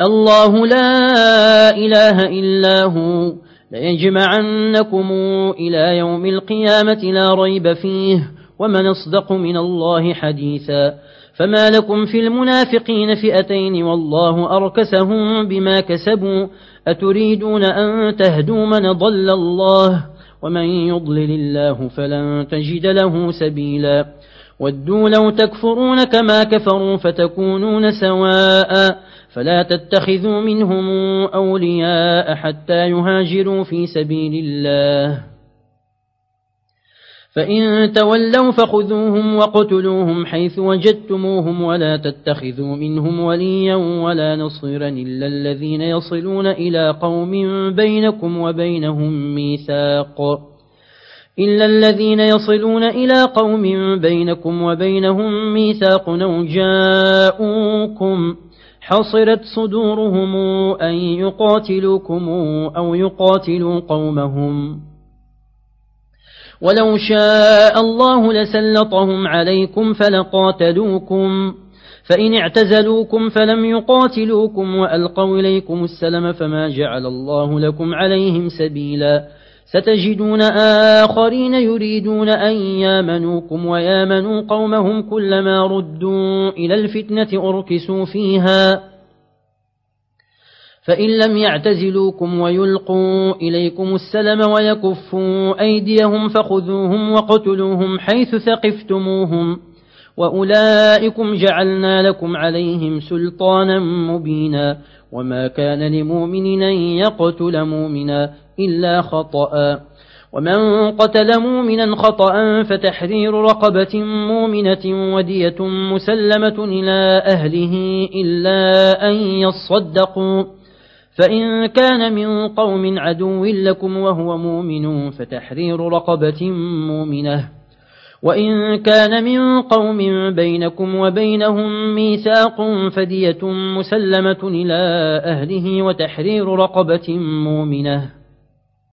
الله لا إله إلا هو. ليجمعنكم إلى يوم القيامة لا ريب فيه ومن أصدق من الله حديثا. فما لكم في المنافقين فئتين والله أركسهم بما كسبوا. أتريدون أن تهدوا من ضل الله؟ ومن يضلل الله فلن تجد له سبيلا. ودوا لو تكفرون كما كفروا فتكونون سواء فلا تتخذوا منهم أولياء حتى يهاجروا في سبيل الله. فإن تولوا فخذوهم وقتلوهم حيث وجدتموهم ولا تتخذوا منهم وليا ولا نصيرا إلا الذين يصلون إلى قوم بينكم وبينهم ميثاق. إلا الذين يصلون إلى قوم بينكم وبينهم ميثاق أو جاءوكم حصرت صدورهم أن يقاتلوكم أو يقاتلوا قومهم ولو شاء الله لسلطهم عليكم فلقاتلوكم فإن اعتزلوكم فلم يقاتلوكم وألقوا إليكم السلم فما جعل الله لكم عليهم سبيلا ستجدون آخرين يريدون أن يامنوكم ويامنوا قومهم كلما ردوا إلى الفتنة أركسوا فيها. فإن لم يعتزلوكم ويلقوا إليكم السلم ويكفوا أيديهم فخذوهم وقتلوهم حيث ثقفتموهم وأولئكم جعلنا لكم عليهم سلطانا مبينا وما كان لمؤمن أن يقتل مؤمنا إلا خطأ. ومن قتل مؤمنا خطأ فتحرير رقبة مؤمنة ودية مسلمة إلى أهله إلا أن يصدقوا. فإن كان من قوم عدو لكم وهو مؤمن فتحرير رقبة مؤمنة. وإن كان من قوم بينكم وبينهم ميثاق فدية مسلمة إلى أهله وتحرير رقبة مؤمنة.